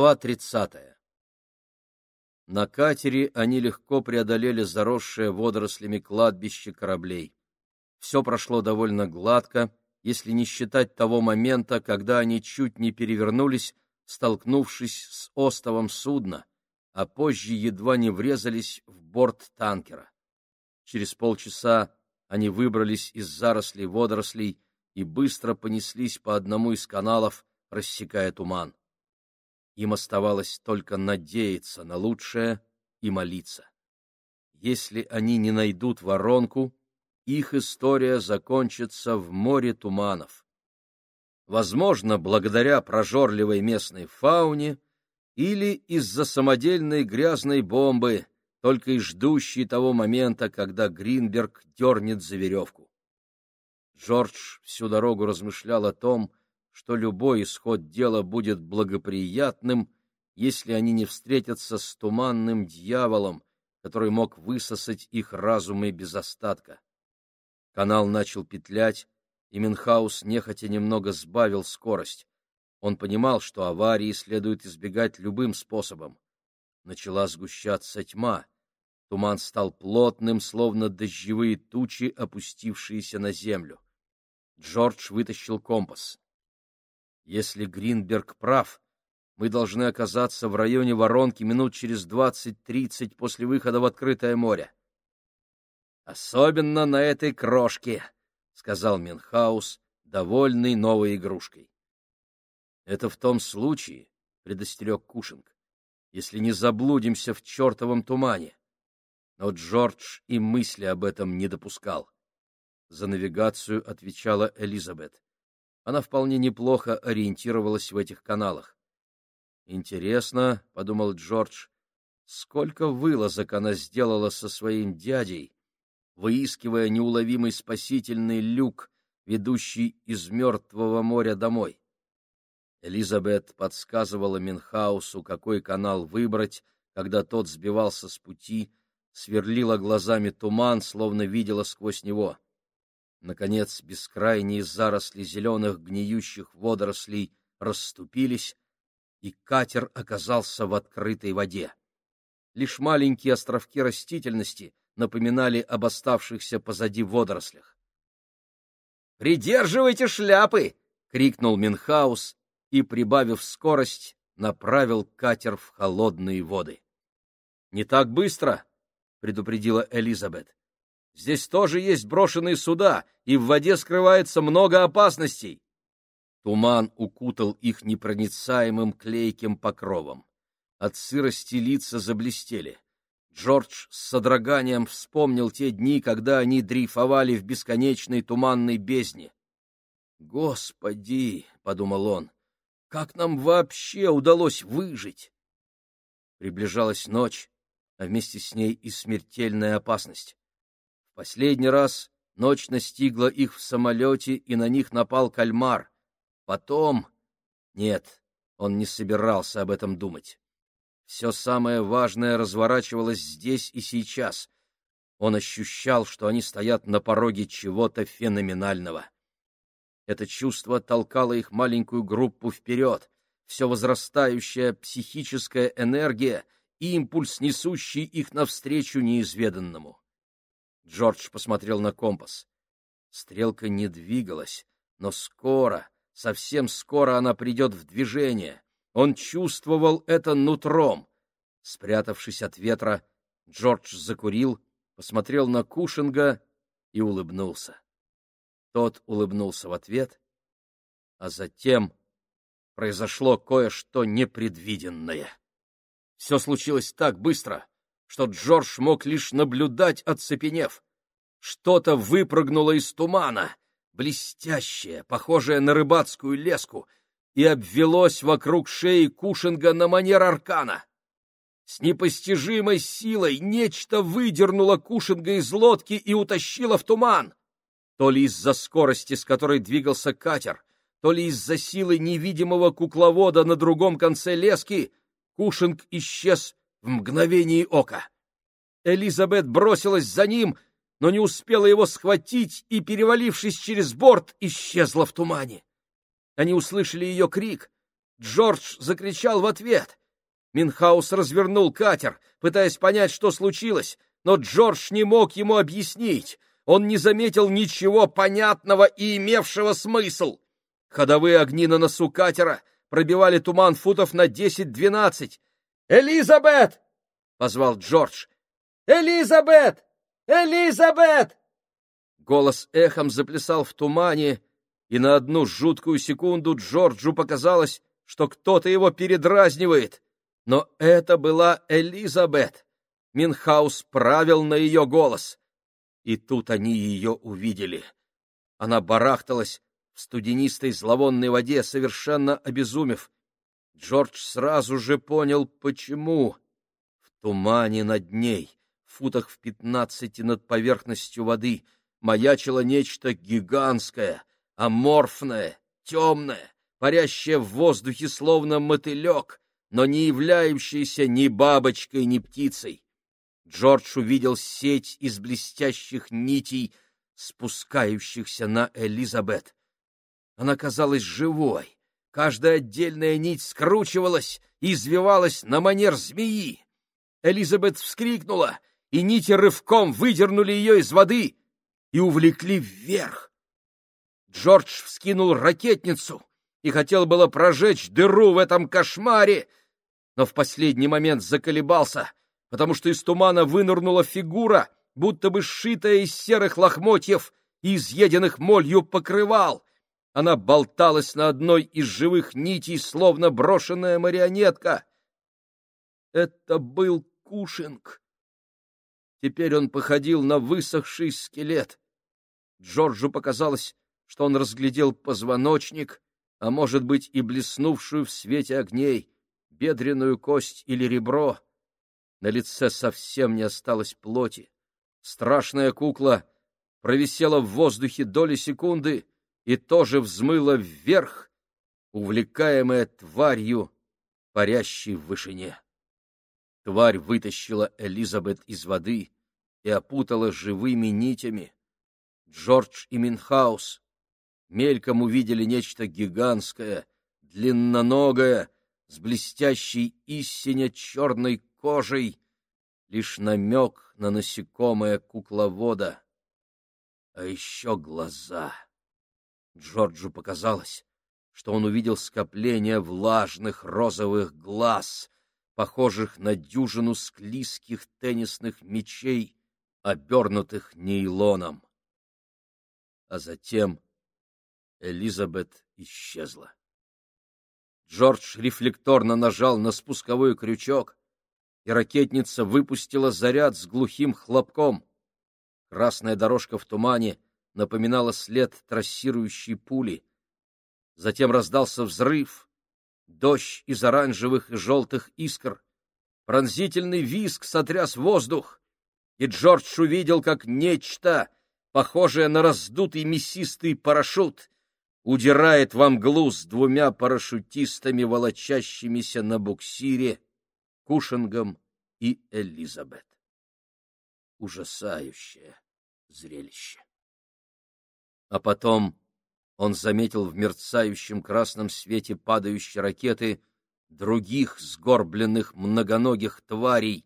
Глава 30. На катере они легко преодолели заросшее водорослями кладбище кораблей. Все прошло довольно гладко, если не считать того момента, когда они чуть не перевернулись, столкнувшись с остовом судна, а позже едва не врезались в борт танкера. Через полчаса они выбрались из зарослей водорослей и быстро понеслись по одному из каналов, рассекая туман. Им оставалось только надеяться на лучшее и молиться. Если они не найдут воронку, их история закончится в море туманов. Возможно, благодаря прожорливой местной фауне или из-за самодельной грязной бомбы, только и ждущей того момента, когда Гринберг дернет за веревку. Джордж всю дорогу размышлял о том, что любой исход дела будет благоприятным, если они не встретятся с туманным дьяволом, который мог высосать их разумы без остатка. Канал начал петлять, и Минхаус нехотя немного сбавил скорость. Он понимал, что аварии следует избегать любым способом. Начала сгущаться тьма. Туман стал плотным, словно дождевые тучи, опустившиеся на землю. Джордж вытащил компас. Если Гринберг прав, мы должны оказаться в районе воронки минут через двадцать-тридцать после выхода в открытое море. Особенно на этой крошке, сказал Минхаус, довольный новой игрушкой. Это в том случае, предостерег Кушинг, если не заблудимся в чертовом тумане. Но Джордж и мысли об этом не допускал. За навигацию отвечала Элизабет она вполне неплохо ориентировалась в этих каналах. «Интересно», — подумал Джордж, — «сколько вылазок она сделала со своим дядей, выискивая неуловимый спасительный люк, ведущий из Мертвого моря домой». Элизабет подсказывала Минхаусу, какой канал выбрать, когда тот сбивался с пути, сверлила глазами туман, словно видела сквозь него. Наконец бескрайние заросли зеленых гниющих водорослей расступились, и катер оказался в открытой воде. Лишь маленькие островки растительности напоминали об оставшихся позади водорослях. «Придерживайте шляпы!» — крикнул Минхаус и, прибавив скорость, направил катер в холодные воды. «Не так быстро!» — предупредила Элизабет. Здесь тоже есть брошенные суда, и в воде скрывается много опасностей. Туман укутал их непроницаемым клейким покровом. От сырости лица заблестели. Джордж с содроганием вспомнил те дни, когда они дрейфовали в бесконечной туманной бездне. «Господи!» — подумал он. «Как нам вообще удалось выжить?» Приближалась ночь, а вместе с ней и смертельная опасность. Последний раз ночь настигла их в самолете, и на них напал кальмар. Потом... Нет, он не собирался об этом думать. Все самое важное разворачивалось здесь и сейчас. Он ощущал, что они стоят на пороге чего-то феноменального. Это чувство толкало их маленькую группу вперед, все возрастающая психическая энергия — импульс, несущий их навстречу неизведанному. Джордж посмотрел на компас. Стрелка не двигалась, но скоро, совсем скоро она придет в движение. Он чувствовал это нутром. Спрятавшись от ветра, Джордж закурил, посмотрел на Кушинга и улыбнулся. Тот улыбнулся в ответ, а затем произошло кое-что непредвиденное. Все случилось так быстро, что Джордж мог лишь наблюдать, оцепенев. Что-то выпрыгнуло из тумана, блестящее, похожее на рыбацкую леску, и обвелось вокруг шеи Кушинга на манер аркана. С непостижимой силой нечто выдернуло Кушинга из лодки и утащило в туман. То ли из-за скорости, с которой двигался катер, то ли из-за силы невидимого кукловода на другом конце лески, Кушинг исчез в мгновение ока. Элизабет бросилась за ним, но не успела его схватить и, перевалившись через борт, исчезла в тумане. Они услышали ее крик, Джордж закричал в ответ. Минхаус развернул катер, пытаясь понять, что случилось, но Джордж не мог ему объяснить. Он не заметил ничего понятного и имевшего смысл. Ходовые огни на носу катера пробивали туман футов на десять-двенадцать. «Элизабет!» — позвал Джордж. «Элизабет! Элизабет!» Голос эхом заплясал в тумане, и на одну жуткую секунду Джорджу показалось, что кто-то его передразнивает. Но это была Элизабет. Минхаус правил на ее голос. И тут они ее увидели. Она барахталась в студенистой зловонной воде, совершенно обезумев. Джордж сразу же понял, почему. В тумане над ней, футах в пятнадцати над поверхностью воды, маячило нечто гигантское, аморфное, темное, парящее в воздухе словно мотылек, но не являющееся ни бабочкой, ни птицей. Джордж увидел сеть из блестящих нитей, спускающихся на Элизабет. Она казалась живой. Каждая отдельная нить скручивалась и извивалась на манер змеи. Элизабет вскрикнула, и нити рывком выдернули ее из воды и увлекли вверх. Джордж вскинул ракетницу и хотел было прожечь дыру в этом кошмаре, но в последний момент заколебался, потому что из тумана вынырнула фигура, будто бы сшитая из серых лохмотьев и изъеденных молью покрывал. Она болталась на одной из живых нитей, словно брошенная марионетка. Это был Кушинг. Теперь он походил на высохший скелет. Джорджу показалось, что он разглядел позвоночник, а может быть и блеснувшую в свете огней, бедренную кость или ребро. На лице совсем не осталось плоти. Страшная кукла провисела в воздухе доли секунды и тоже взмыла вверх, увлекаемая тварью, парящей в вышине. Тварь вытащила Элизабет из воды и опутала живыми нитями. Джордж и Минхаус мельком увидели нечто гигантское, длинноногое, с блестящей истине черной кожей, лишь намек на насекомое кукловода. А еще глаза. Джорджу показалось, что он увидел скопление влажных розовых глаз, похожих на дюжину склизких теннисных мечей, обернутых нейлоном. А затем Элизабет исчезла. Джордж рефлекторно нажал на спусковой крючок, и ракетница выпустила заряд с глухим хлопком. Красная дорожка в тумане напоминала след трассирующей пули. Затем раздался взрыв, дождь из оранжевых и желтых искр, пронзительный визг сотряс воздух, и Джордж увидел, как нечто, похожее на раздутый мясистый парашют, удирает во мглу с двумя парашютистами, волочащимися на буксире, Кушингом и Элизабет. Ужасающее зрелище. А потом он заметил в мерцающем красном свете падающей ракеты других сгорбленных многоногих тварей,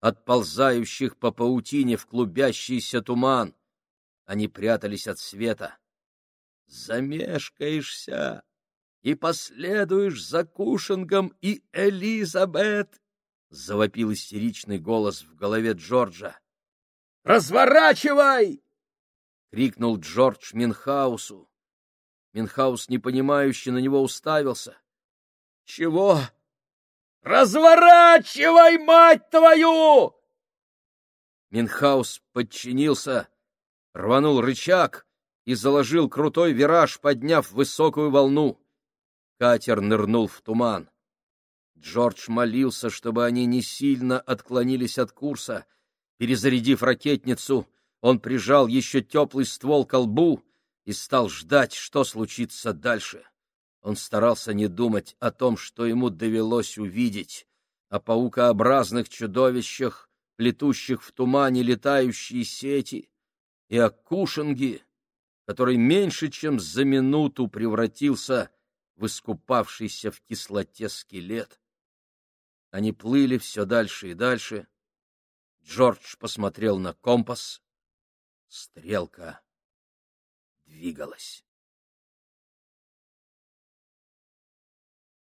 отползающих по паутине в клубящийся туман. Они прятались от света, замешкаешься и последуешь за Кушингом и Элизабет, — завопил истеричный голос в голове Джорджа. — Разворачивай! — крикнул Джордж Минхаусу. Минхаус, непонимающе, на него уставился. — Чего? — Разворачивай, мать твою! Минхаус подчинился, рванул рычаг — и заложил крутой вираж, подняв высокую волну. Катер нырнул в туман. Джордж молился, чтобы они не сильно отклонились от курса. Перезарядив ракетницу, он прижал еще теплый ствол к лбу и стал ждать, что случится дальше. Он старался не думать о том, что ему довелось увидеть, о паукообразных чудовищах, плетущих в тумане летающие сети, и о Кушинге, который меньше чем за минуту превратился в искупавшийся в кислоте скелет. Они плыли все дальше и дальше. Джордж посмотрел на компас. Стрелка двигалась.